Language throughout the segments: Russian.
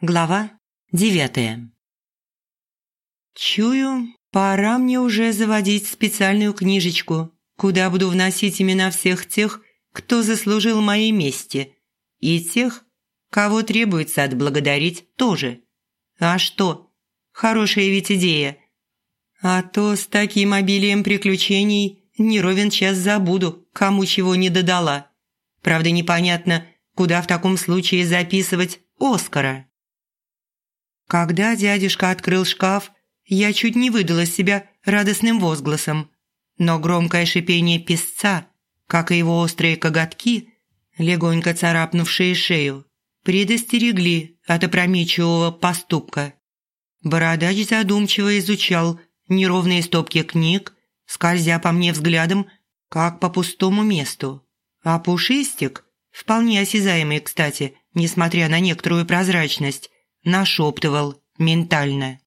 Глава девятая. Чую, пора мне уже заводить специальную книжечку, куда буду вносить имена всех тех, кто заслужил моей мести, и тех, кого требуется отблагодарить тоже. А что? Хорошая ведь идея. А то с таким обилием приключений не ровен час забуду, кому чего не додала. Правда, непонятно, куда в таком случае записывать Оскара. Когда дядюшка открыл шкаф, я чуть не выдала себя радостным возгласом. Но громкое шипение песца, как и его острые коготки, легонько царапнувшие шею, предостерегли от опрометчивого поступка. Бородач задумчиво изучал неровные стопки книг, скользя по мне взглядом, как по пустому месту. А Пушистик, вполне осязаемый, кстати, несмотря на некоторую прозрачность, нашептывал ментально.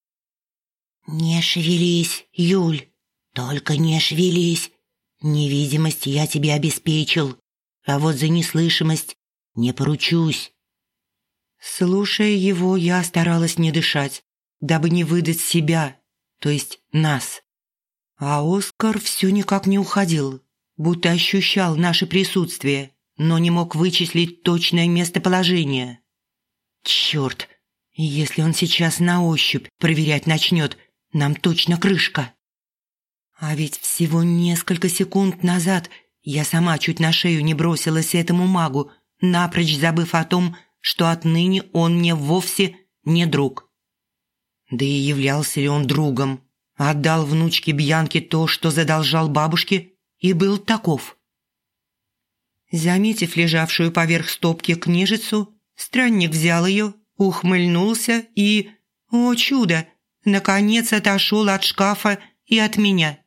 «Не шевелись, Юль, только не шевелись. Невидимость я тебе обеспечил, а вот за неслышимость не поручусь». Слушая его, я старалась не дышать, дабы не выдать себя, то есть нас. А Оскар все никак не уходил, будто ощущал наше присутствие, но не мог вычислить точное местоположение. Черт, если он сейчас на ощупь проверять начнет, нам точно крышка. А ведь всего несколько секунд назад я сама чуть на шею не бросилась этому магу, напрочь забыв о том, что отныне он мне вовсе не друг. Да и являлся ли он другом? Отдал внучке Бьянке то, что задолжал бабушке, и был таков. Заметив лежавшую поверх стопки книжицу, странник взял ее ухмыльнулся и, о чудо, наконец отошел от шкафа и от меня.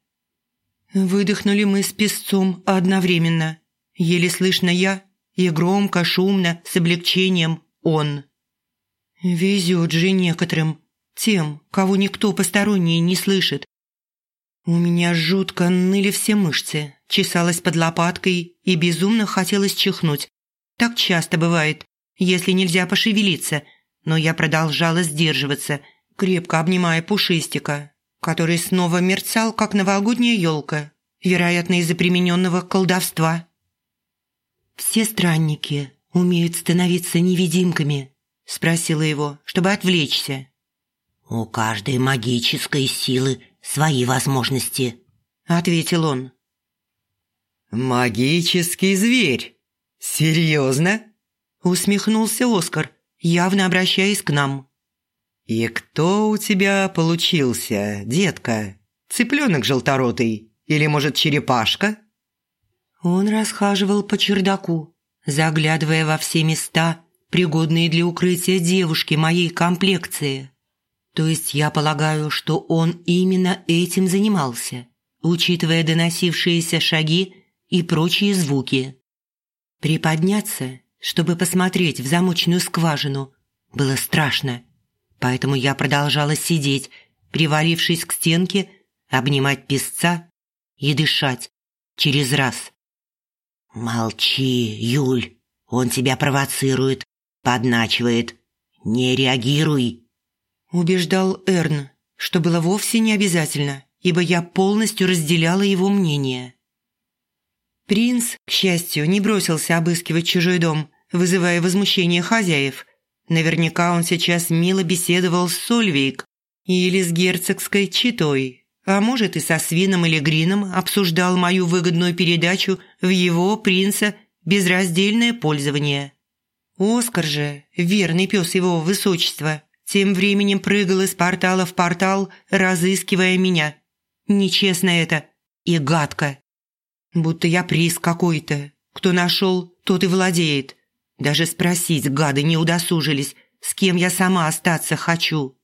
Выдохнули мы с песцом одновременно. Еле слышно я и громко, шумно, с облегчением он. Везет же некоторым, тем, кого никто посторонний не слышит. У меня жутко ныли все мышцы, чесалась под лопаткой и безумно хотелось чихнуть. Так часто бывает, если нельзя пошевелиться – но я продолжала сдерживаться, крепко обнимая Пушистика, который снова мерцал, как новогодняя елка, вероятно, из-за примененного колдовства. «Все странники умеют становиться невидимками», – спросила его, чтобы отвлечься. «У каждой магической силы свои возможности», – ответил он. «Магический зверь? Серьезно?» – усмехнулся Оскар, явно обращаясь к нам. «И кто у тебя получился, детка? Цыпленок желторотый или, может, черепашка?» Он расхаживал по чердаку, заглядывая во все места, пригодные для укрытия девушки моей комплекции. То есть я полагаю, что он именно этим занимался, учитывая доносившиеся шаги и прочие звуки. Приподняться чтобы посмотреть в замочную скважину. Было страшно, поэтому я продолжала сидеть, привалившись к стенке, обнимать песца и дышать через раз. «Молчи, Юль, он тебя провоцирует, подначивает. Не реагируй», – убеждал Эрн, что было вовсе не обязательно, ибо я полностью разделяла его мнение. Принц, к счастью, не бросился обыскивать чужой дом, вызывая возмущение хозяев. Наверняка он сейчас мило беседовал с Сольвейк или с герцогской читой, а может и со Свином или Грином обсуждал мою выгодную передачу в его, принца, безраздельное пользование. Оскар же, верный пес его высочества, тем временем прыгал из портала в портал, разыскивая меня. Нечестно это и гадко. Будто я приз какой-то. Кто нашел, тот и владеет. Даже спросить гады не удосужились, с кем я сама остаться хочу.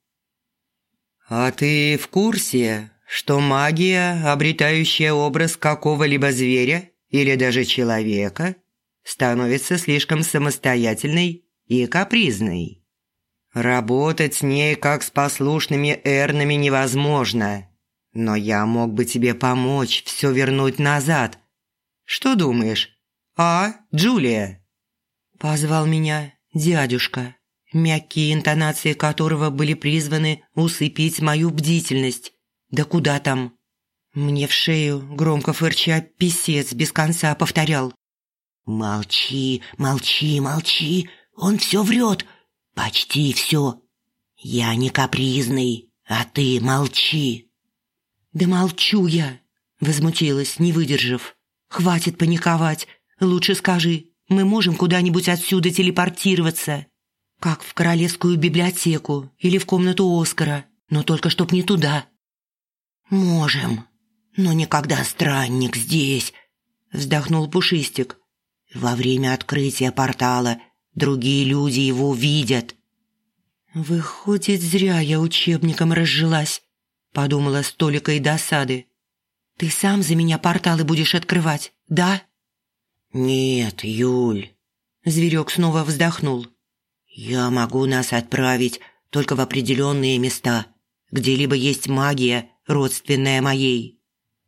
«А ты в курсе, что магия, обретающая образ какого-либо зверя или даже человека, становится слишком самостоятельной и капризной? Работать с ней, как с послушными эрнами, невозможно. Но я мог бы тебе помочь все вернуть назад. Что думаешь? А, Джулия?» Позвал меня дядюшка, мягкие интонации которого были призваны усыпить мою бдительность. Да куда там? Мне в шею, громко фырча, писец без конца повторял. «Молчи, молчи, молчи, он все врет, почти все. Я не капризный, а ты молчи». «Да молчу я», – возмутилась, не выдержав. «Хватит паниковать, лучше скажи, мы можем куда-нибудь отсюда телепортироваться?» Как в королевскую библиотеку или в комнату Оскара, но только чтоб не туда. «Можем, но никогда странник здесь», – вздохнул Пушистик. «Во время открытия портала другие люди его видят». «Выходит, зря я учебником разжилась», – подумала с толикой досады. «Ты сам за меня порталы будешь открывать, да?» «Нет, Юль», – зверек снова вздохнул. «Я могу нас отправить только в определенные места, где либо есть магия, родственная моей,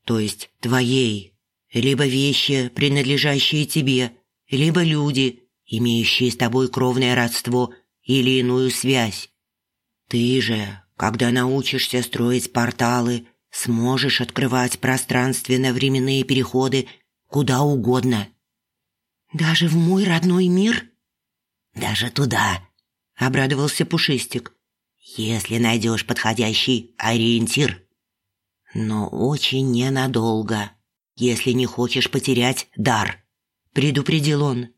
то есть твоей, либо вещи, принадлежащие тебе, либо люди, имеющие с тобой кровное родство или иную связь. Ты же, когда научишься строить порталы, сможешь открывать пространственно-временные переходы куда угодно». «Даже в мой родной мир?» «Даже туда», – обрадовался Пушистик. «Если найдешь подходящий ориентир. Но очень ненадолго, если не хочешь потерять дар», – предупредил он.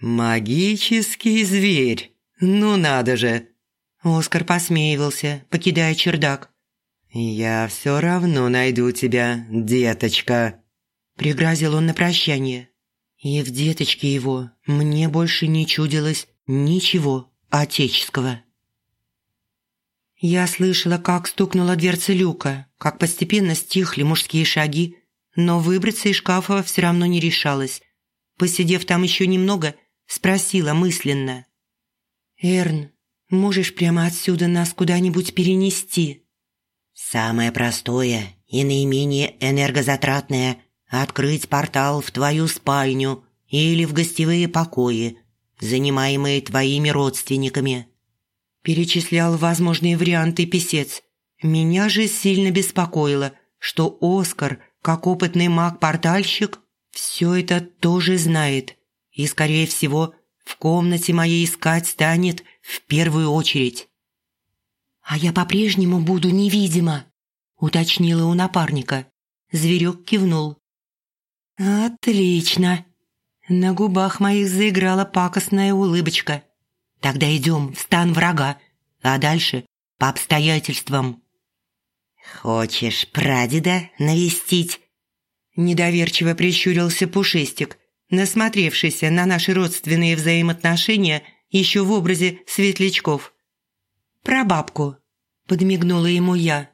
«Магический зверь! Ну надо же!» Оскар посмеивался, покидая чердак. «Я все равно найду тебя, деточка», – пригрозил он на прощание. И в деточке его мне больше не чудилось ничего отеческого. Я слышала, как стукнула дверца люка, как постепенно стихли мужские шаги, но выбраться из шкафа все равно не решалась. Посидев там еще немного, спросила мысленно. «Эрн, можешь прямо отсюда нас куда-нибудь перенести?» «Самое простое и наименее энергозатратное открыть портал в твою спальню или в гостевые покои, занимаемые твоими родственниками». Перечислял возможные варианты писец. Меня же сильно беспокоило, что Оскар, как опытный маг-портальщик, все это тоже знает. И, скорее всего, в комнате моей искать станет в первую очередь. «А я по-прежнему буду невидима», – уточнила у напарника. Зверек кивнул. «Отлично!» На губах моих заиграла пакостная улыбочка. «Тогда идем в стан врага, а дальше по обстоятельствам». «Хочешь прадеда навестить?» Недоверчиво прищурился Пушистик, насмотревшийся на наши родственные взаимоотношения еще в образе светлячков. «Про бабку», – подмигнула ему я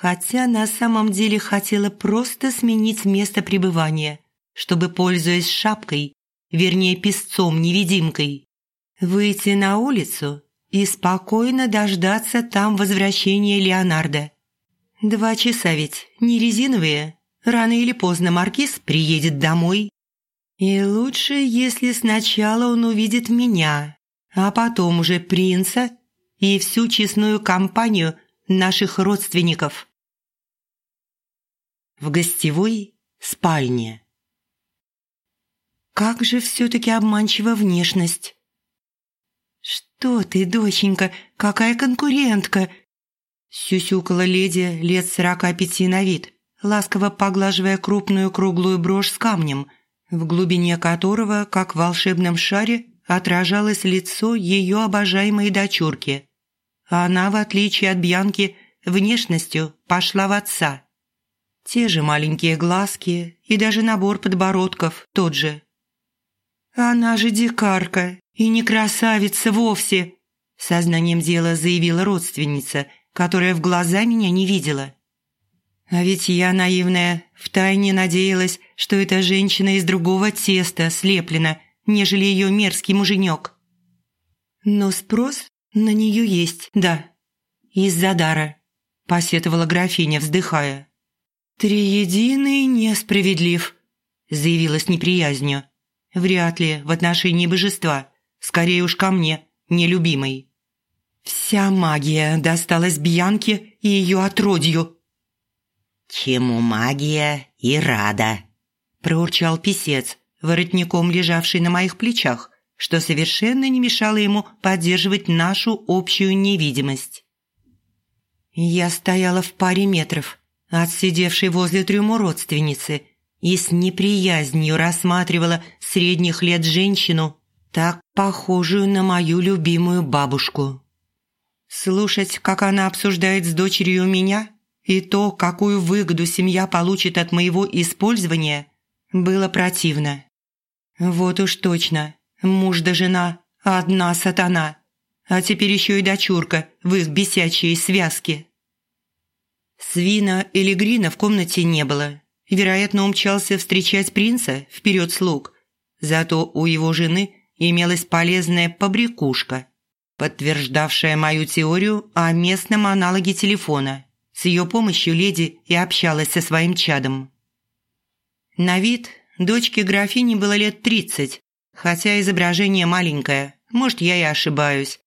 хотя на самом деле хотела просто сменить место пребывания, чтобы, пользуясь шапкой, вернее песцом-невидимкой, выйти на улицу и спокойно дождаться там возвращения Леонардо. Два часа ведь не резиновые, рано или поздно Маркиз приедет домой. И лучше, если сначала он увидит меня, а потом уже принца и всю честную компанию – наших родственников. В гостевой спальне. Как же все-таки обманчива внешность. «Что ты, доченька, какая конкурентка!» Сюсюкала леди лет сорока пяти на вид, ласково поглаживая крупную круглую брошь с камнем, в глубине которого, как в волшебном шаре, отражалось лицо ее обожаемой дочурки она, в отличие от Бьянки, внешностью пошла в отца. Те же маленькие глазки и даже набор подбородков тот же. «Она же дикарка и не красавица вовсе», сознанием дела заявила родственница, которая в глаза меня не видела. А ведь я, наивная, втайне надеялась, что эта женщина из другого теста слеплена, нежели ее мерзкий муженек. Но спрос «На нее есть, да. Из-за дара», – посетовала графиня, вздыхая. «Триединый несправедлив», – заявила с неприязнью. «Вряд ли в отношении божества. Скорее уж ко мне, нелюбимой. Вся магия досталась Бьянке и ее отродью. «Чему магия и рада», – проурчал писец, воротником лежавший на моих плечах, что совершенно не мешало ему поддерживать нашу общую невидимость. Я стояла в паре метров от сидевшей возле трюму родственницы и с неприязнью рассматривала средних лет женщину, так похожую на мою любимую бабушку. Слушать, как она обсуждает с дочерью меня и то, какую выгоду семья получит от моего использования, было противно. Вот уж точно, муж да жена – одна сатана, а теперь еще и дочурка в их бесячей связке. Свина или Грина в комнате не было. Вероятно, умчался встречать принца вперед слуг. Зато у его жены имелась полезная побрякушка – подтверждавшая мою теорию о местном аналоге телефона. С ее помощью леди и общалась со своим чадом. На вид дочке графини было лет тридцать, хотя изображение маленькое, может, я и ошибаюсь.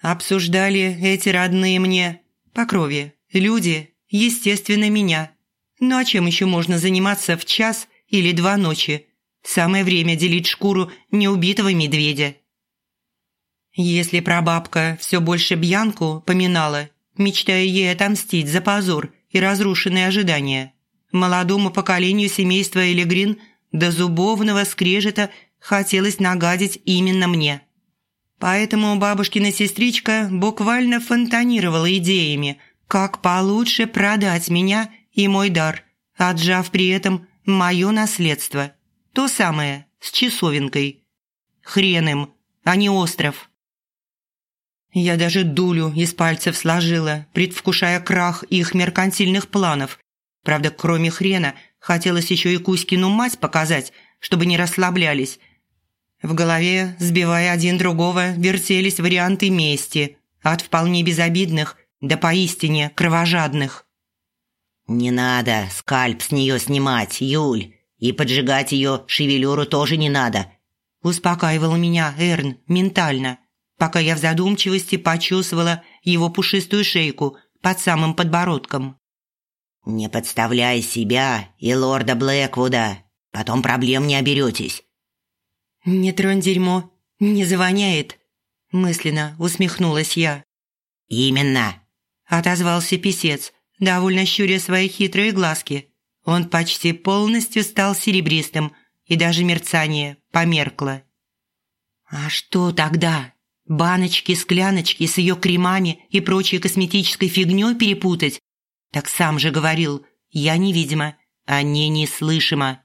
Обсуждали эти родные мне по крови люди, естественно, меня. Ну а чем еще можно заниматься в час или два ночи? Самое время делить шкуру неубитого медведя. Если прабабка все больше Бьянку поминала, мечтая ей отомстить за позор и разрушенные ожидания, молодому поколению семейства Элегрин до зубовного скрежета хотелось нагадить именно мне. Поэтому бабушкина сестричка буквально фонтанировала идеями, как получше продать меня и мой дар, отжав при этом мое наследство. То самое, с часовенкой. Хрен им, а не остров. Я даже дулю из пальцев сложила, предвкушая крах их меркантильных планов. Правда, кроме хрена, хотелось еще и Кузькину мать показать, чтобы не расслаблялись. В голове, сбивая один другого, вертелись варианты мести, от вполне безобидных до поистине кровожадных. «Не надо скальп с нее снимать, Юль, и поджигать ее шевелюру тоже не надо», успокаивал меня Эрн ментально – пока я в задумчивости почесывала его пушистую шейку под самым подбородком. «Не подставляй себя и лорда Блэквуда, потом проблем не оберетесь». «Не тронь дерьмо, не завоняет», – мысленно усмехнулась я. «Именно», – отозвался писец, довольно щуря свои хитрые глазки. Он почти полностью стал серебристым, и даже мерцание померкло. «А что тогда?» баночки, скляночки с ее кремами и прочей косметической фигней перепутать? Так сам же говорил, я невидима, а не неслышима.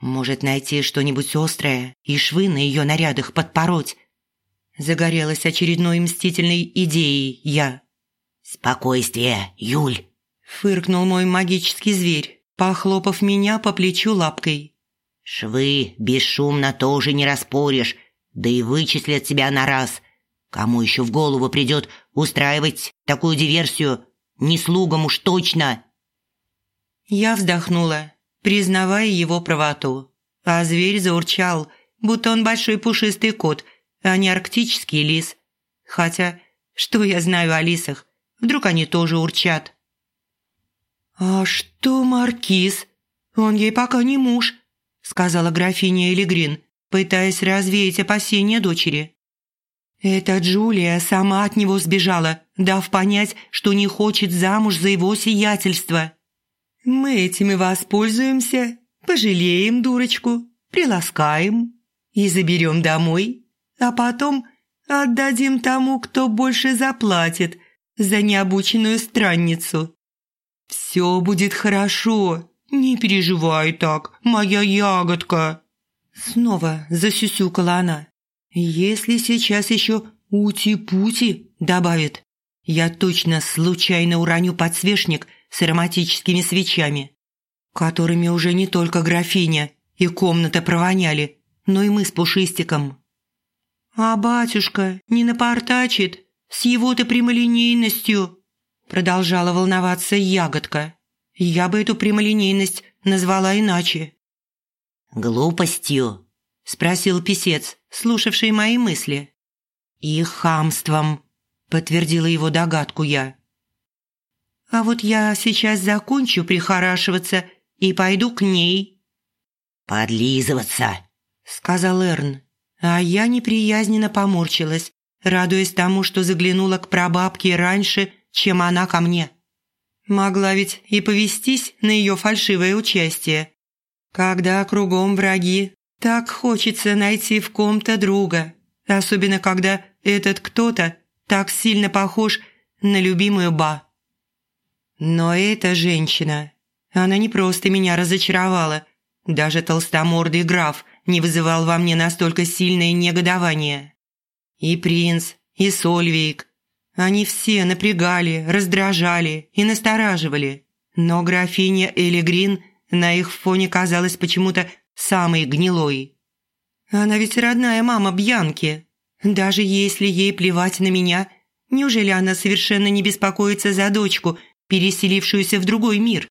Может, найти что-нибудь острое и швы на ее нарядах подпороть? Загорелась очередной мстительной идеей я. «Спокойствие, Юль!» – фыркнул мой магический зверь, похлопав меня по плечу лапкой. «Швы бесшумно тоже не распоришь, да и вычислят тебя на раз. Кому еще в голову придет устраивать такую диверсию? Не слугам уж точно!» Я вздохнула, признавая его правоту. А зверь заурчал, будто он большой пушистый кот, а не арктический лис. Хотя, что я знаю о лисах? Вдруг они тоже урчат? «А что Маркиз? Он ей пока не муж», — сказала графиня Элигрин пытаясь развеять опасения дочери. Эта Джулия сама от него сбежала, дав понять, что не хочет замуж за его сиятельство. Мы этим и воспользуемся, пожалеем дурочку, приласкаем и заберем домой, а потом отдадим тому, кто больше заплатит за необученную странницу. Все будет хорошо, не переживай так, моя ягодка. Снова засюсюкала она. «Если сейчас еще ути-пути добавит, я точно случайно уроню подсвечник с ароматическими свечами, которыми уже не только графиня и комната провоняли, но и мы с Пушистиком». «А батюшка не напортачит с его-то прямолинейностью?» Продолжала волноваться ягодка. «Я бы эту прямолинейность назвала иначе». «Глупостью?» – спросил писец, слушавший мои мысли. «И хамством», – подтвердила его догадку я. «А вот я сейчас закончу прихорашиваться и пойду к ней». «Подлизываться», – сказал Эрн. А я неприязненно поморщилась, радуясь тому, что заглянула к прабабке раньше, чем она ко мне. Могла ведь и повестись на ее фальшивое участие. Когда кругом враги, так хочется найти в ком-то друга, особенно когда этот кто-то так сильно похож на любимую Ба. Но эта женщина, она не просто меня разочаровала, даже толстомордый граф не вызывал во мне настолько сильное негодование. И принц, и Сольвейк, они все напрягали, раздражали и настораживали, но графиня Элигрин на их фоне казалась почему-то самой гнилой. Она ведь родная мама Бьянки. Даже если ей плевать на меня, неужели она совершенно не беспокоится за дочку, переселившуюся в другой мир?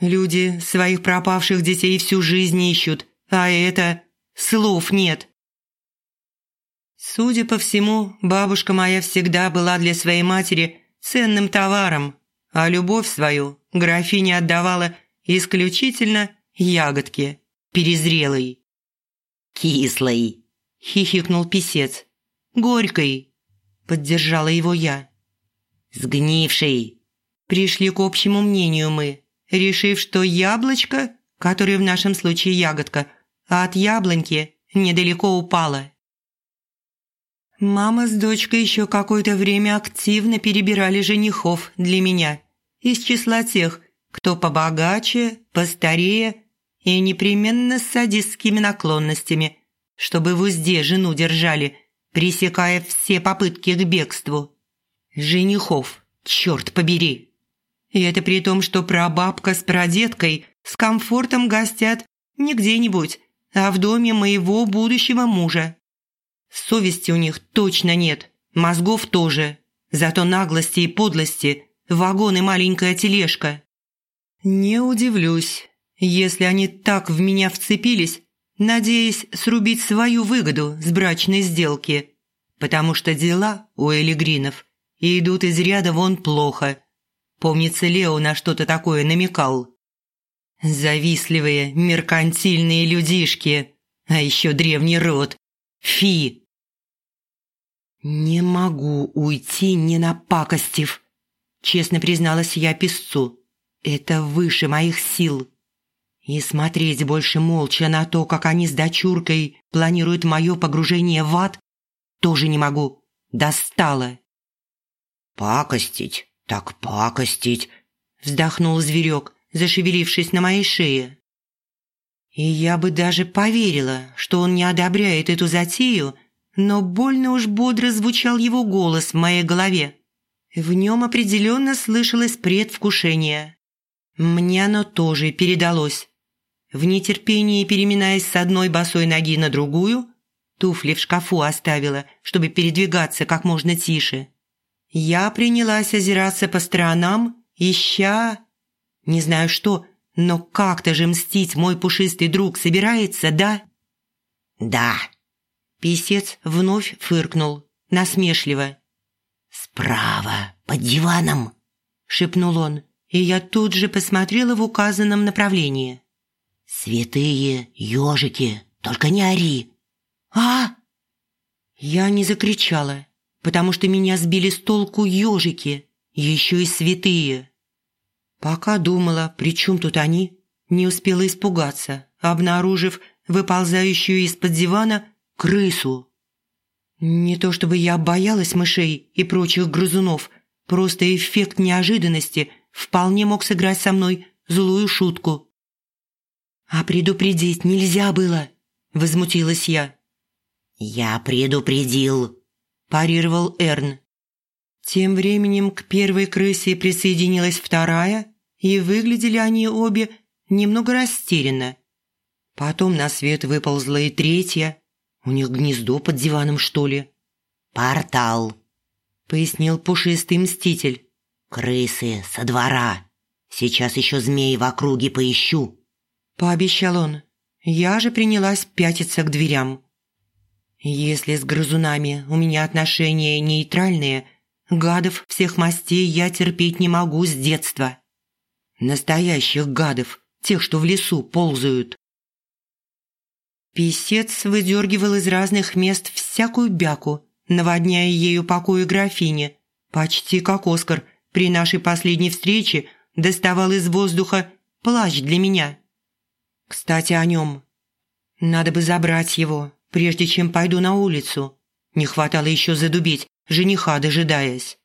Люди своих пропавших детей всю жизнь ищут, а это слов нет. Судя по всему, бабушка моя всегда была для своей матери ценным товаром, а любовь свою графиня отдавала исключительно ягодке, перезрелой. «Кислой», – хихикнул писец. «Горькой», – поддержала его я. «Сгнившей». Пришли к общему мнению мы, решив, что яблочко, которое в нашем случае ягодка, а от яблоньки недалеко упало. Мама с дочкой еще какое-то время активно перебирали женихов для меня из числа тех, кто побогаче, постарее и непременно с садистскими наклонностями, чтобы в узде жену держали, пресекая все попытки к бегству. Женихов, черт побери! И это при том, что прабабка с прадедкой с комфортом гостят не где-нибудь, а в доме моего будущего мужа. Совести у них точно нет, мозгов тоже. Зато наглости и подлости – вагон и маленькая тележка. Не удивлюсь, если они так в меня вцепились, надеясь срубить свою выгоду с брачной сделки. Потому что дела у Элигринов идут из ряда вон плохо. Помнится, Лео на что-то такое намекал. Завистливые, меркантильные людишки, а еще древний род. Фи! «Не могу уйти, не напакостив», – честно призналась я песцу. «Это выше моих сил». И смотреть больше молча на то, как они с дочуркой планируют мое погружение в ад, тоже не могу. Достало. «Пакостить, так пакостить», – вздохнул зверек, зашевелившись на моей шее. И я бы даже поверила, что он не одобряет эту затею, но больно уж бодро звучал его голос в моей голове. В нем определенно слышалось предвкушение. Мне оно тоже передалось. В нетерпении, переминаясь с одной босой ноги на другую, туфли в шкафу оставила, чтобы передвигаться как можно тише. Я принялась озираться по сторонам, ища... Не знаю что, но как-то же мстить мой пушистый друг собирается, да? «Да», Писец вновь фыркнул, насмешливо. «Справа, под диваном», – шепнул он, и я тут же посмотрела в указанном направлении. «Святые ежики, только не ори!» «А!» Я не закричала, потому что меня сбили с толку ежики, еще и святые. Пока думала, при чем тут они, не успела испугаться, обнаружив выползающую из-под дивана крысу. Не то чтобы я боялась мышей и прочих грызунов, просто эффект неожиданности вполне мог сыграть со мной злую шутку. «А предупредить нельзя было», – возмутилась я. «Я предупредил», – парировал Эрн. Тем временем к первой крысе присоединилась вторая, и выглядели они обе немного растерянно. Потом на свет выползла и третья – у них гнездо под диваном, что ли?» «Портал», — пояснил пушистый мститель. «Крысы со двора. Сейчас еще змей в округе поищу», — пообещал он. Я же принялась пятиться к дверям. Если с грызунами у меня отношения нейтральные, гадов всех мастей я терпеть не могу с детства. Настоящих гадов, тех, что в лесу ползают. Песец выдергивал из разных мест всякую бяку, наводняя ею покои графини, почти как Оскар при нашей последней встрече доставал из воздуха плащ для меня. Кстати, о нем. Надо бы забрать его, прежде чем пойду на улицу. Не хватало еще задубить, жениха дожидаясь.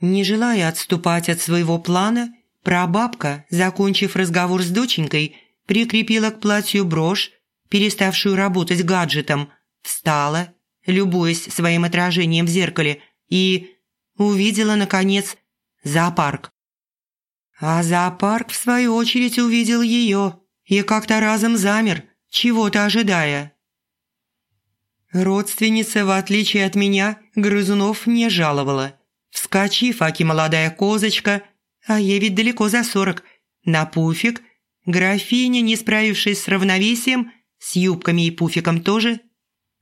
Не желая отступать от своего плана, прабабка, закончив разговор с доченькой, прикрепила к платью брошь, переставшую работать гаджетом, встала, любуясь своим отражением в зеркале, и увидела, наконец, зоопарк. А зоопарк, в свою очередь, увидел ее и как-то разом замер – чего-то ожидая. Родственница, в отличие от меня, грызунов не жаловала. Вскочив, аки молодая козочка, а ей ведь далеко за сорок, на пуфик, графиня, не справившись с равновесием, с юбками и пуфиком тоже,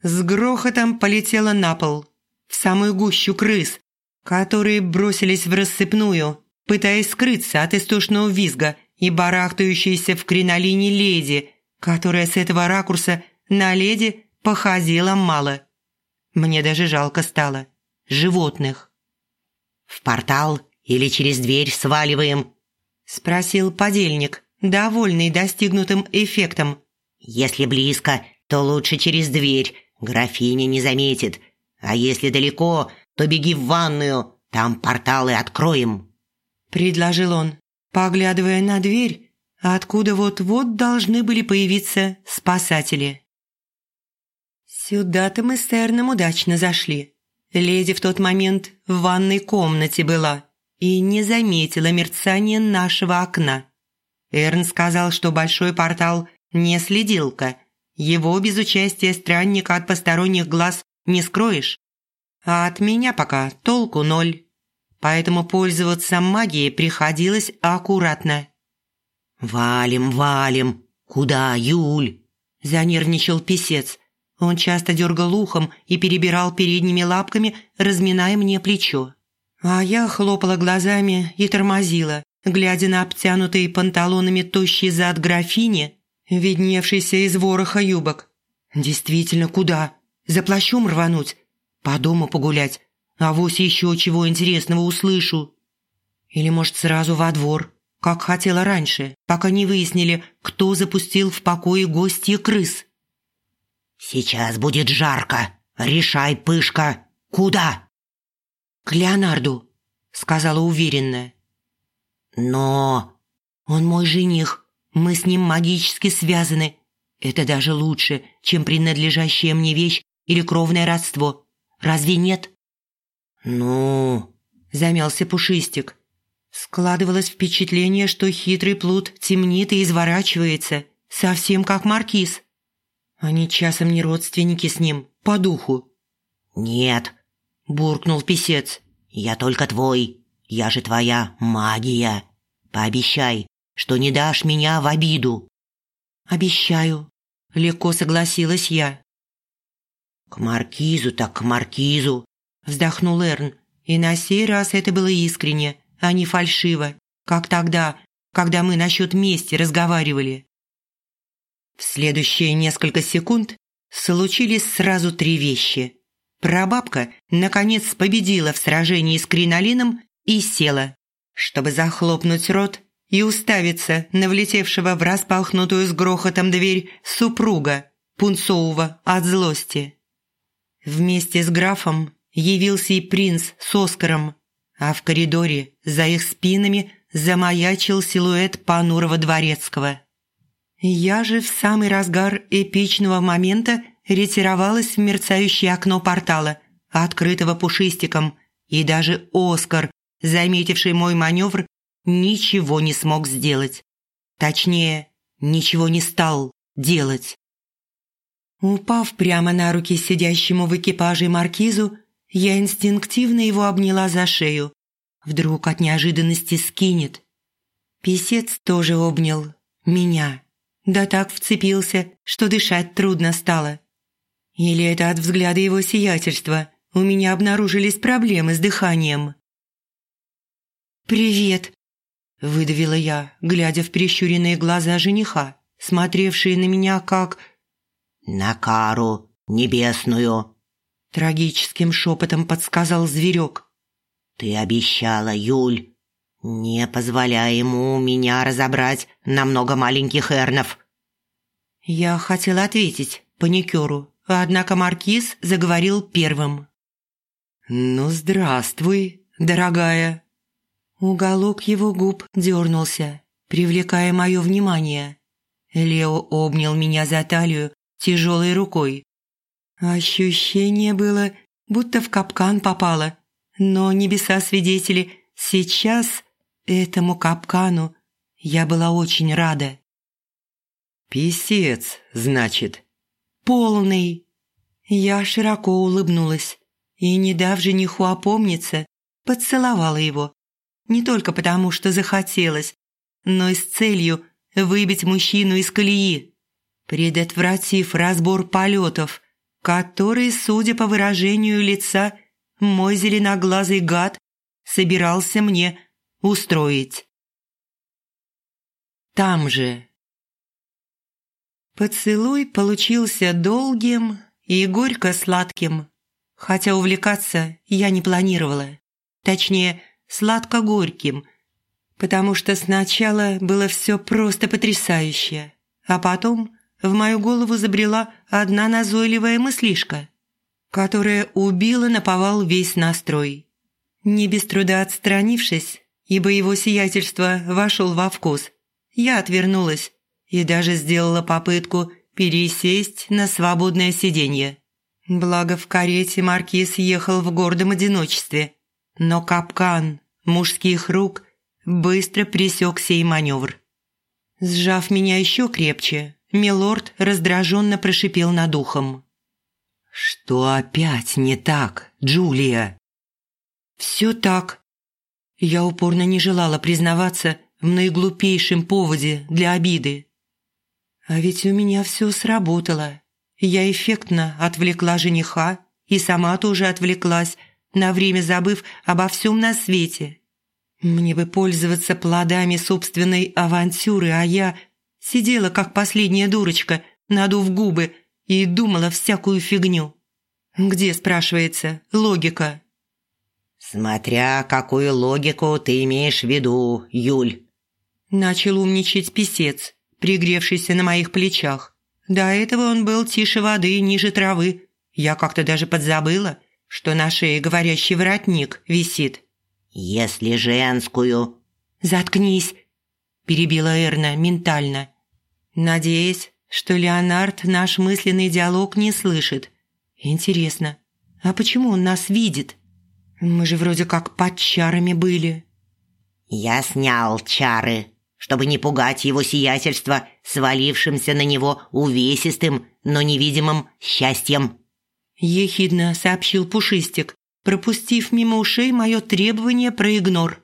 с грохотом полетела на пол, в самую гущу крыс, которые бросились в рассыпную, пытаясь скрыться от истошного визга и барахтающейся в кринолине леди – которая с этого ракурса на леди походила мало. Мне даже жалко стало. Животных. «В портал или через дверь сваливаем?» – спросил подельник, довольный достигнутым эффектом. «Если близко, то лучше через дверь, графиня не заметит. А если далеко, то беги в ванную, там порталы откроем», – предложил он, поглядывая на дверь, откуда вот-вот должны были появиться спасатели. Сюда-то мы с Эрном удачно зашли. Леди в тот момент в ванной комнате была и не заметила мерцания нашего окна. Эрн сказал, что большой портал не следилка. Его без участия странника от посторонних глаз не скроешь. А от меня пока толку ноль. Поэтому пользоваться магией приходилось аккуратно. «Валим, валим! Куда, Юль?» – занервничал писец. Он часто дергал ухом и перебирал передними лапками, разминая мне плечо. А я хлопала глазами и тормозила, глядя на обтянутые панталонами тощий зад графини, видневшийся из вороха юбок. «Действительно, куда? За плащом рвануть? По дому погулять? А вось еще чего интересного услышу? Или, может, сразу во двор?» как хотела раньше, пока не выяснили, кто запустил в покое гостья крыс. «Сейчас будет жарко. Решай, пышка. Куда?» «К Леонарду», — сказала уверенно. «Но...» «Он мой жених. Мы с ним магически связаны. Это даже лучше, чем принадлежащая мне вещь или кровное родство. Разве нет?» «Ну...» – замялся Пушистик. Складывалось впечатление, что хитрый плут темнит и изворачивается, совсем как маркиз. Они часом не родственники с ним, по духу. «Нет», – буркнул писец, – «я только твой, я же твоя магия. Пообещай, что не дашь меня в обиду». «Обещаю», – легко согласилась я. «К маркизу так к маркизу», – вздохнул Эрн, и на сей раз это было искренне – а не фальшиво, как тогда, когда мы насчет мести разговаривали. В следующие несколько секунд случились сразу три вещи. Прабабка, наконец, победила в сражении с кринолином и села, чтобы захлопнуть рот и уставиться на влетевшего в распахнутую с грохотом дверь супруга, пунцового от злости. Вместе с графом явился и принц с Оскаром, а в коридоре за их спинами замаячил силуэт понурого дворецкого. Я же в самый разгар эпичного момента ретировалась в мерцающее окно портала, открытого пушистиком, и даже Оскар, заметивший мой маневр, ничего не смог сделать. Точнее, ничего не стал делать. Упав прямо на руки сидящему в экипаже маркизу, я инстинктивно его обняла за шею. Вдруг от неожиданности скинет. Песец тоже обнял. Меня. Да так вцепился, что дышать трудно стало. Или это от взгляда его сиятельства у меня обнаружились проблемы с дыханием? «Привет», – выдавила я, глядя в прищуренные глаза жениха, смотревшие на меня как... «На кару небесную», – трагическим шепотом подсказал зверек. «Ты обещала, Юль, не позволяй ему меня разобрать на много маленьких эрнов». Я хотела ответить паникеру, однако Маркиз заговорил первым. «Ну, здравствуй, дорогая». Уголок его губ дернулся, привлекая мое внимание. Лео обнял меня за талию тяжелой рукой. Ощущение было, будто в капкан попало. Но небеса-свидетели, сейчас этому капкану я была очень рада. «Писец, значит?» «Полный!» Я широко улыбнулась и, не дав жениху опомниться, поцеловала его. Не только потому, что захотелось, но и с целью выбить мужчину из колеи, предотвратив разбор полетов, который, судя по выражению лица, мой зеленоглазый гад собирался мне устроить. Там же. Поцелуй получился долгим и горько-сладким, хотя увлекаться я не планировала. Точнее, сладко-горьким, потому что сначала было все просто потрясающе, а потом в мою голову забрела одна назойливая мыслишка, которая убила наповал весь настрой. Не без труда отстранившись, ибо его сиятельство вошел во вкус, я отвернулась и даже сделала попытку пересесть на свободное сиденье. Благо в карете маркиз ехал в гордом одиночестве, но капкан мужских рук быстро пресек сей маневр. Сжав меня еще крепче, милорд раздраженно прошипел над ухом. «Что опять не так, Джулия?» «Все так». Я упорно не желала признаваться в наиглупейшем поводе для обиды. А ведь у меня все сработало. Я эффектно отвлекла жениха и сама тоже отвлеклась, на время забыв обо всем на свете. Мне бы пользоваться плодами собственной авантюры, а я сидела как последняя дурочка, надув губы, и думала всякую фигню. Где, спрашивается, логика? «Смотря какую логику ты имеешь в виду, Юль». Начал умничать писец, пригревшийся на моих плечах. До этого он был тише воды, ниже травы. Я как-то даже подзабыла, что на шее говорящий воротник висит. «Если женскую...» «Заткнись!» – перебила Эрна ментально. Надеясь, что Леонард наш мысленный диалог не слышит. Интересно, а почему он нас видит? Мы же вроде как под чарами были. Я снял чары, чтобы не пугать его сиятельство свалившимся на него увесистым, но невидимым счастьем. Ехидно сообщил Пушистик, пропустив мимо ушей мое требование про игнор.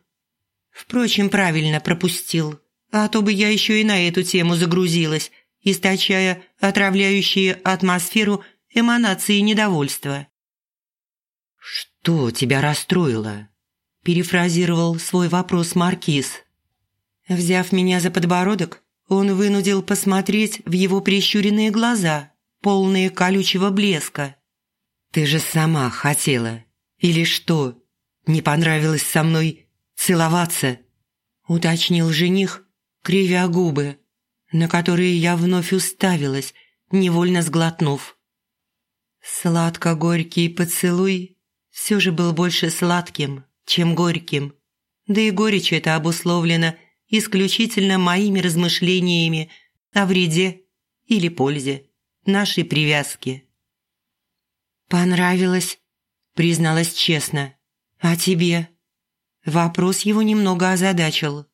Впрочем, правильно пропустил, а то бы я еще и на эту тему загрузилась, источая отравляющие атмосферу эманации недовольства. «Что тебя расстроило?» – перефразировал свой вопрос Маркиз. Взяв меня за подбородок, он вынудил посмотреть в его прищуренные глаза, полные колючего блеска. «Ты же сама хотела. Или что? Не понравилось со мной целоваться?» – уточнил жених, кривя губы, на которые я вновь уставилась, невольно сглотнув. Сладко-горький поцелуй все же был больше сладким, чем горьким. Да и горечь это обусловлено исключительно моими размышлениями о вреде или пользе нашей привязки. «Понравилось», – призналась честно. «А тебе?» Вопрос его немного озадачил.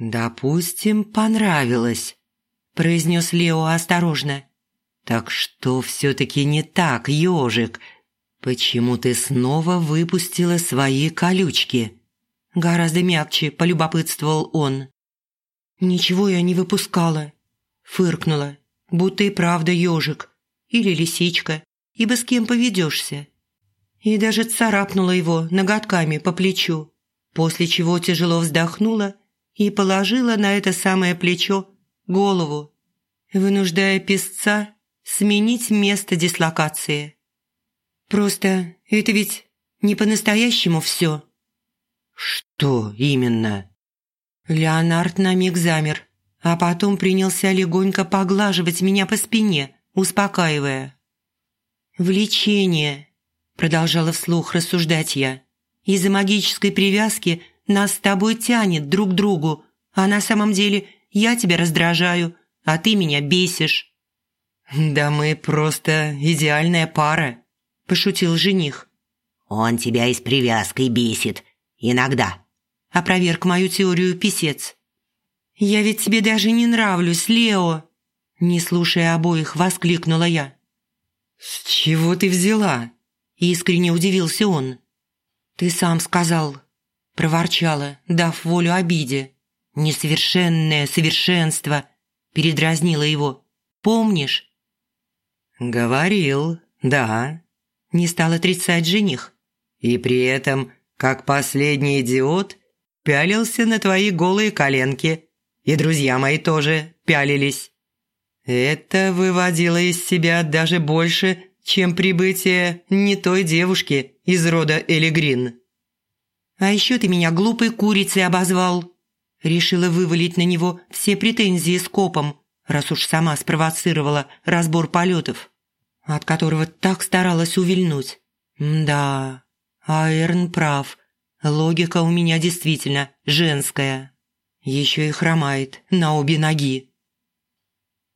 «Допустим, понравилось», – произнес Лео осторожно. «Так что все-таки не так, ежик? Почему ты снова выпустила свои колючки?» Гораздо мягче полюбопытствовал он. «Ничего я не выпускала», – фыркнула, будто и правда ежик. или лисичка, ибо с кем поведешься. И даже царапнула его ноготками по плечу, после чего тяжело вздохнула и положила на это самое плечо голову, вынуждая песца сменить место дислокации. Просто это ведь не по-настоящему все. Что именно? Леонард на миг замер, а потом принялся легонько поглаживать меня по спине, успокаивая. «Влечение», – продолжала вслух рассуждать я. «Из-за магической привязки нас с тобой тянет друг к другу, а на самом деле я тебя раздражаю, а ты меня бесишь». «Да мы просто идеальная пара», – пошутил жених. «Он тебя и с привязкой бесит. Иногда», – опроверг мою теорию писец. «Я ведь тебе даже не нравлюсь, Лео!» Не слушая обоих, воскликнула я. «С чего ты взяла?» Искренне удивился он. «Ты сам сказал», – проворчала, дав волю обиде. «Несовершенное совершенство», – передразнила его. «Помнишь?» «Говорил, да», – не стал отрицать жених. «И при этом, как последний идиот, пялился на твои голые коленки» и друзья мои тоже пялились. Это выводило из себя даже больше, чем прибытие не той девушки из рода Элигрин. «А еще ты меня глупой курицей обозвал!» Решила вывалить на него все претензии с копом, раз уж сама спровоцировала разбор полетов, от которого так старалась увильнуть. Да, а Эрн прав, логика у меня действительно женская. Еще и хромает на обе ноги.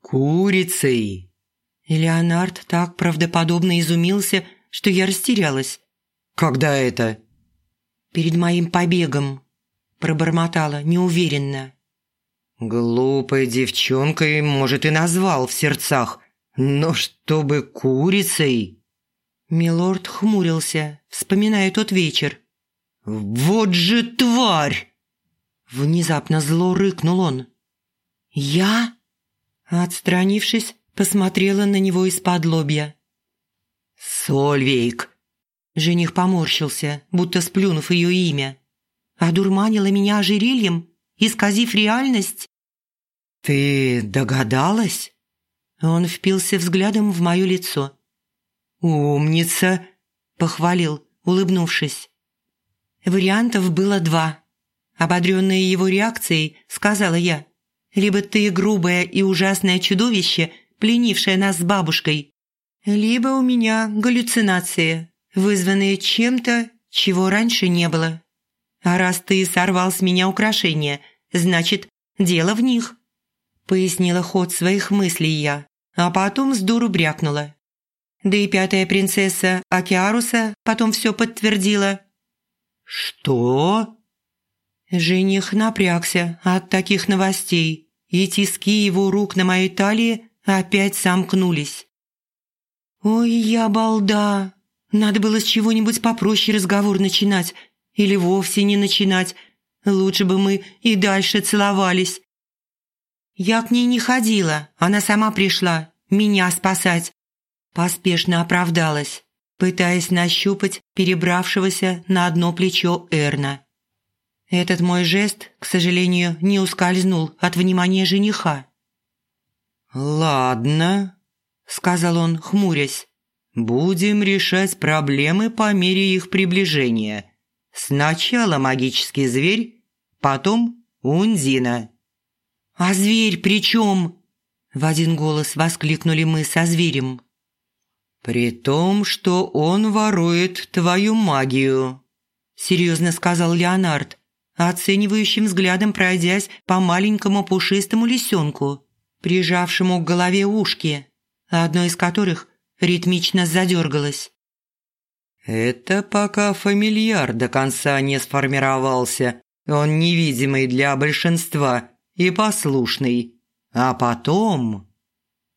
«Курицей!» И Леонард так правдоподобно изумился, что я растерялась. «Когда это?» «Перед моим побегом», – пробормотала неуверенно. «Глупой девчонкой, может, и назвал в сердцах, но чтобы курицей...» Милорд хмурился, вспоминая тот вечер. «Вот же тварь!» Внезапно зло рыкнул он. «Я?» Отстранившись, посмотрела на него из-под лобья. «Сольвейк!» Жених поморщился, будто сплюнув ее имя. «Одурманила меня ожерельем, исказив реальность?» «Ты догадалась?» Он впился взглядом в мое лицо. «Умница!» – похвалил, улыбнувшись. Вариантов было два. Ободренная его реакцией, сказала я. «Либо ты грубое и ужасное чудовище, пленившее нас с бабушкой, либо у меня галлюцинации, вызванные чем-то, чего раньше не было. А раз ты сорвал с меня украшения, значит, дело в них», – пояснила ход своих мыслей я, а потом с дуру брякнула. Да и пятая принцесса Акиаруса потом все подтвердила. «Что?» Жених напрягся от таких новостей, и тиски его рук на моей талии опять сомкнулись. «Ой, я балда! Надо было с чего-нибудь попроще разговор начинать, или вовсе не начинать. Лучше бы мы и дальше целовались. Я к ней не ходила, она сама пришла, меня спасать. Поспешно оправдалась, пытаясь нащупать перебравшегося на одно плечо Эрна. Этот мой жест, к сожалению, не ускользнул от внимания жениха. «Ладно», – сказал он, хмурясь. «Будем решать проблемы по мере их приближения. Сначала магический зверь, потом Ундина». «А зверь при чем?» – в один голос воскликнули мы со зверем. «При том, что он ворует твою магию», – серьезно сказал Леонард оценивающим взглядом пройдясь по маленькому пушистому лисенку, прижавшему к голове ушки, одно из которых ритмично задергалось. «Это пока фамильяр до конца не сформировался, он невидимый для большинства и послушный. А потом...»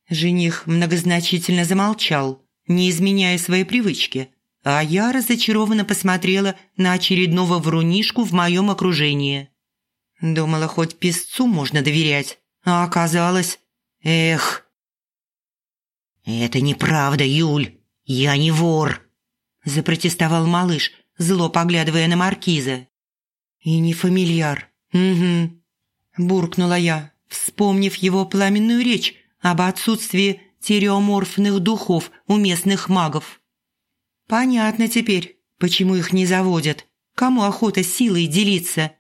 Жених многозначительно замолчал, не изменяя своей привычки – а я разочарованно посмотрела на очередного врунишку в моем окружении. Думала, хоть песцу можно доверять, а оказалось... Эх... «Это неправда, Юль. Я не вор», – запротестовал малыш, зло поглядывая на маркиза. «И не фамильяр. Угу», – буркнула я, вспомнив его пламенную речь об отсутствии тереоморфных духов у местных магов. «Понятно теперь, почему их не заводят. Кому охота силой делиться?»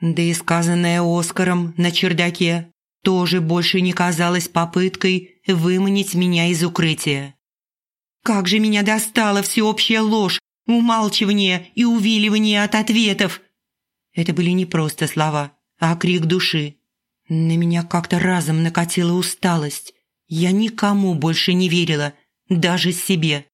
Да и сказанное Оскаром на чердаке тоже больше не казалось попыткой выманить меня из укрытия. Как же меня достала всеобщая ложь, умалчивание и увиливание от ответов. Это были не просто слова, а крик души. На меня как-то разом накатила усталость. Я никому больше не верила, даже себе.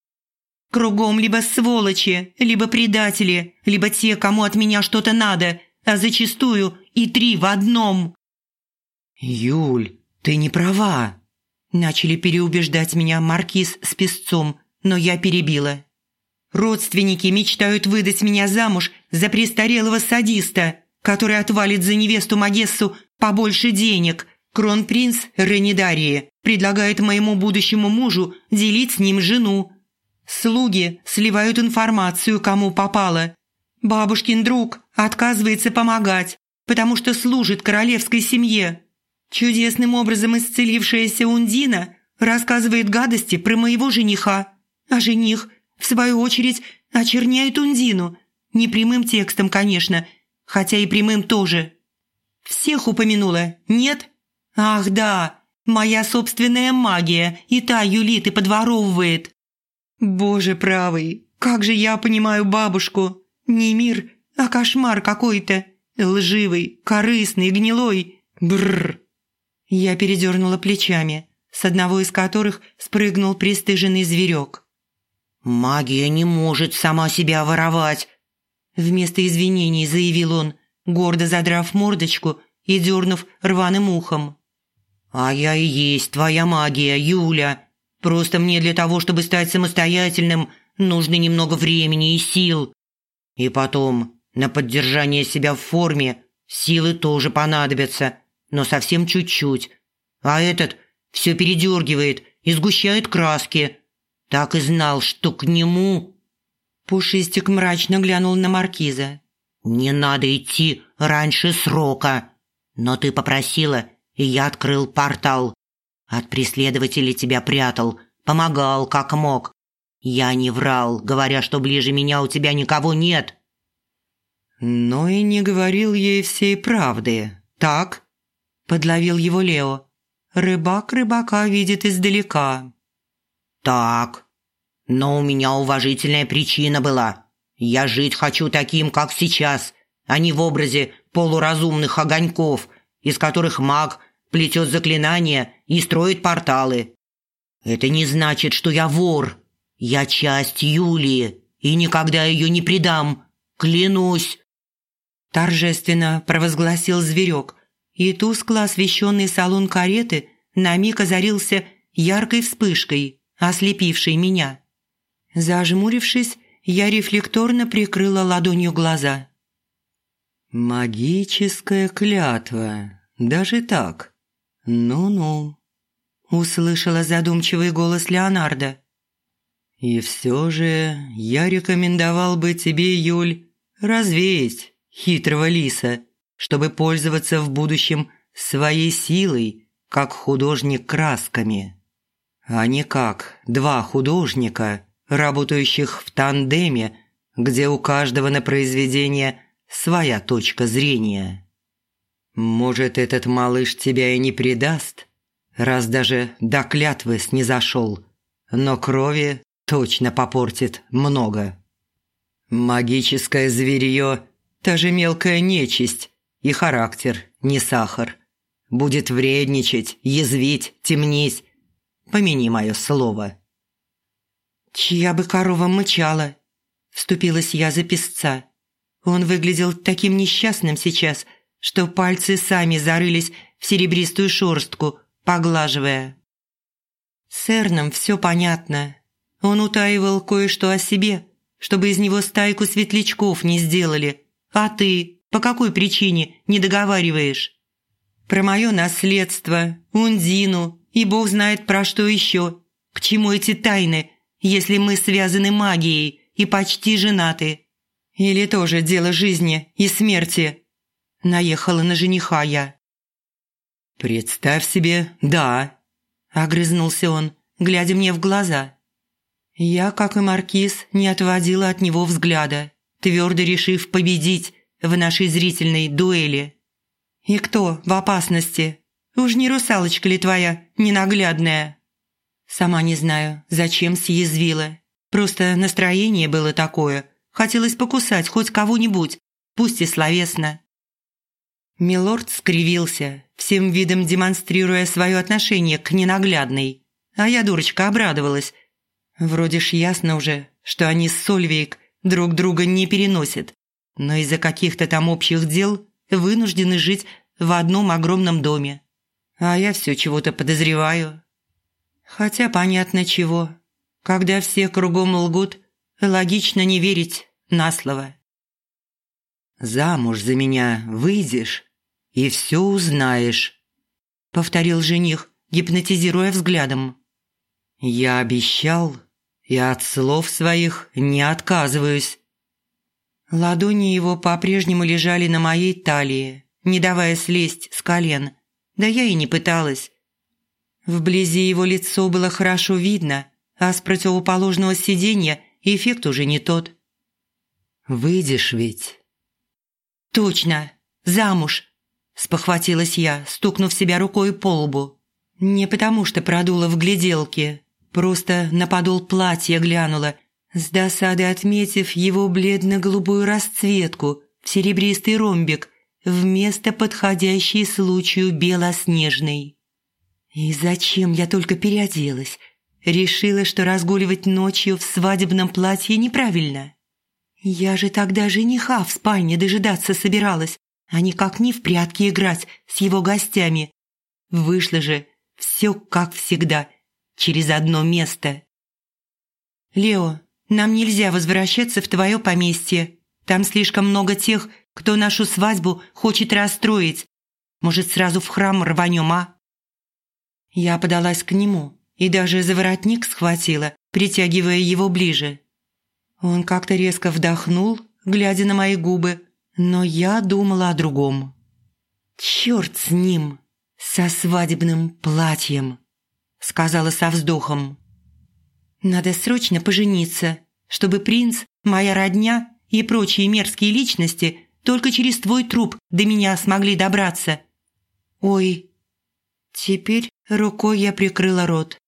Кругом либо сволочи, либо предатели, либо те, кому от меня что-то надо, а зачастую и три в одном. «Юль, ты не права!» Начали переубеждать меня маркиз с песцом, но я перебила. Родственники мечтают выдать меня замуж за престарелого садиста, который отвалит за невесту Магессу побольше денег. Кронпринц Ренидарии предлагает моему будущему мужу делить с ним жену. Слуги сливают информацию, кому попало. Бабушкин друг отказывается помогать, потому что служит королевской семье. Чудесным образом исцелившаяся Ундина рассказывает гадости про моего жениха, а жених, в свою очередь, очерняет Ундину. Не прямым текстом, конечно, хотя и прямым тоже. Всех упомянула, нет? Ах да, моя собственная магия и та юлит и подворовывает. Боже правый, как же я понимаю бабушку. Не мир, а кошмар какой-то. Лживый, корыстный, гнилой. Бррр. Я передернула плечами, с одного из которых спрыгнул пристыженный зверек. «Магия не может сама себя воровать», – вместо извинений заявил он, гордо задрав мордочку и дернув рваным ухом. «А я и есть твоя магия, Юля. Просто мне для того, чтобы стать самостоятельным, нужно немного времени и сил. И потом, на поддержание себя в форме, силы тоже понадобятся но совсем чуть-чуть. А этот все передергивает и сгущает краски. Так и знал, что к нему...» Пушистик мрачно глянул на маркиза. «Не надо идти раньше срока. Но ты попросила, и я открыл портал. От преследователей тебя прятал, помогал как мог. Я не врал, говоря, что ближе меня у тебя никого нет». «Но и не говорил ей всей правды, так?» Подловил его Лео. Рыбак рыбака видит издалека. «Так, но у меня уважительная причина была. Я жить хочу таким, как сейчас, а не в образе полуразумных огоньков, из которых маг плетет заклинания и строит порталы. Это не значит, что я вор. Я часть Юлии и никогда ее не предам. Клянусь!» Торжественно провозгласил зверек, и тускло освещенный салон кареты на миг озарился яркой вспышкой, ослепившей меня. Зажмурившись, я рефлекторно прикрыла ладонью глаза. «Магическая клятва. Даже так? Ну-ну», – услышала задумчивый голос Леонардо. «И все же я рекомендовал бы тебе, Юль, развеять хитрого лиса чтобы пользоваться в будущем своей силой, как художник красками, а не как два художника, работающих в тандеме, где у каждого на произведение своя точка зрения. Может, этот малыш тебя и не предаст, раз даже до клятвы снизошел, но крови точно попортит много. Магическое зверье – та же мелкая нечисть, и характер не сахар. Будет вредничать, язвить, темнить. Помяни мое слово». «Чья бы корова мычала?» – вступилась я за песца. Он выглядел таким несчастным сейчас, что пальцы сами зарылись в серебристую шорстку, поглаживая. С Эрном все понятно. Он утаивал кое-что о себе, чтобы из него стайку светлячков не сделали. А ты по какой причине не договариваешь? Про мое наследство, Ундину и бог знает про что еще. К чему эти тайны, если мы связаны магией и почти женаты? Или тоже дело жизни и смерти?» Наехала на жениха я. «Представь себе, да», – огрызнулся он, глядя мне в глаза. Я, как и маркиз, не отводила от него взгляда, твердо решив победить в нашей зрительной дуэли. «И кто в опасности? Уж не русалочка ли твоя, ненаглядная?» Сама не знаю, зачем съязвила. Просто настроение было такое. Хотелось покусать хоть кого-нибудь, пусть и словесно. Милорд скривился, всем видом демонстрируя свое отношение к ненаглядной. А я, дурочка, обрадовалась. Вроде ж ясно уже, что они с Сольвейк друг друга не переносят, но из-за каких-то там общих дел вынуждены жить в одном огромном доме. А я все чего-то подозреваю. Хотя понятно чего. Когда все кругом лгут, логично не верить на слово. «Замуж за меня выйдешь и все узнаешь», – повторил жених, гипнотизируя взглядом. «Я обещал и от слов своих не отказываюсь». Ладони его по-прежнему лежали на моей талии, не давая слезть с колен. Да я и не пыталась. Вблизи его лицо было хорошо видно, а с противоположного сиденья эффект уже не тот. «Выйдешь ведь?» «Точно! Замуж!» – спохватилась я, стукнув себя рукой по лбу. Не потому что продула в гляделке, просто на подол платья глянула, с досадой отметив его бледно-голубую расцветку в серебристый ромбик вместо подходящей случаю белоснежной. И зачем я только переоделась? Решила, что разгуливать ночью в свадебном платье неправильно. Я же тогда жениха в спальне дожидаться собиралась, а никак не в прятки играть с его гостями. Вышло же все как всегда, через одно место. «Лео, нам нельзя возвращаться в твое поместье. Там слишком много тех, кто нашу свадьбу хочет расстроить. Может, сразу в храм рванем, а?» Я подалась к нему и даже за воротник схватила, притягивая его ближе. Он как-то резко вдохнул, глядя на мои губы, но я думала о другом. «Черт с ним, со свадебным платьем», — сказала со вздохом. «Надо срочно пожениться, чтобы принц, моя родня и прочие мерзкие личности только через твой труп до меня смогли добраться». «Ой». Теперь рукой я прикрыла рот.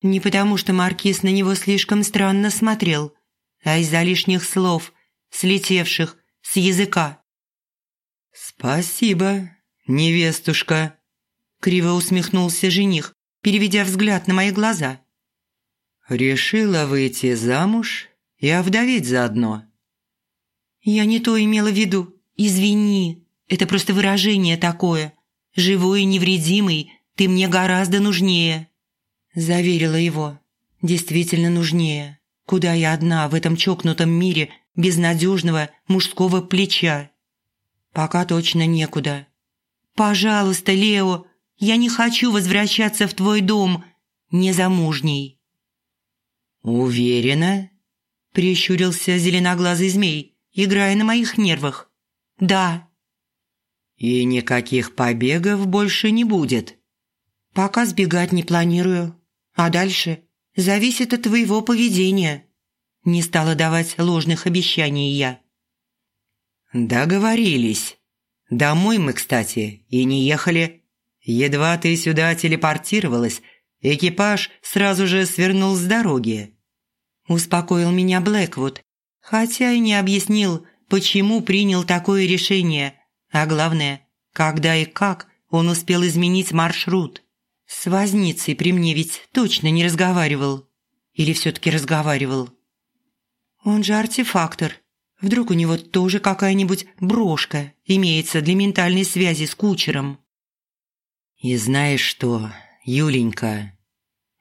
Не потому, что маркиз на него слишком странно смотрел, а из-за лишних слов, слетевших с языка. «Спасибо, невестушка», – криво усмехнулся жених, переведя взгляд на мои глаза. «Решила выйти замуж и овдоветь заодно». «Я не то имела в виду. Извини, это просто выражение такое. Живой и невредимый, ты мне гораздо нужнее», – заверила его. «Действительно нужнее. Куда я одна в этом чокнутом мире без надежного мужского плеча? Пока точно некуда. Пожалуйста, Лео, я не хочу возвращаться в твой дом, незамужней. Уверена? Прищурился зеленоглазый змей, играя на моих нервах. Да. И никаких побегов больше не будет. Пока сбегать не планирую. А дальше зависит от твоего поведения. Не стала давать ложных обещаний я. Договорились. Домой мы, кстати, и не ехали. Едва ты сюда телепортировалась, экипаж сразу же свернул с дороги. Успокоил меня Блэквуд, хотя и не объяснил, почему принял такое решение, а главное, когда и как он успел изменить маршрут. С возницей при мне ведь точно не разговаривал. Или все-таки разговаривал? Он же артефактор. Вдруг у него тоже какая-нибудь брошка имеется для ментальной связи с кучером. «И знаешь что, Юленька?»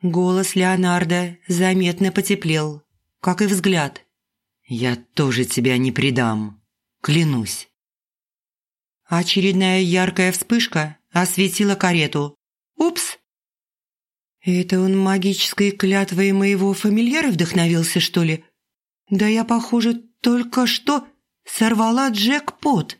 Голос Леонардо заметно потеплел, как и взгляд. «Я тоже тебя не предам, клянусь». Очередная яркая вспышка осветила карету. «Упс!» Это он магической клятвой моего фамильяра вдохновился, что ли? Да я, похоже, только что сорвала джекпот.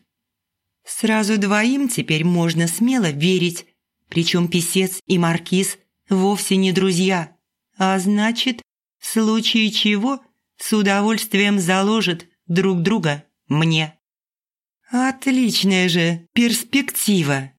Сразу двоим теперь можно смело верить. Причем писец и маркиз вовсе не друзья. А значит, в случае чего с удовольствием заложат друг друга мне. Отличная же перспектива.